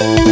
Uh-oh.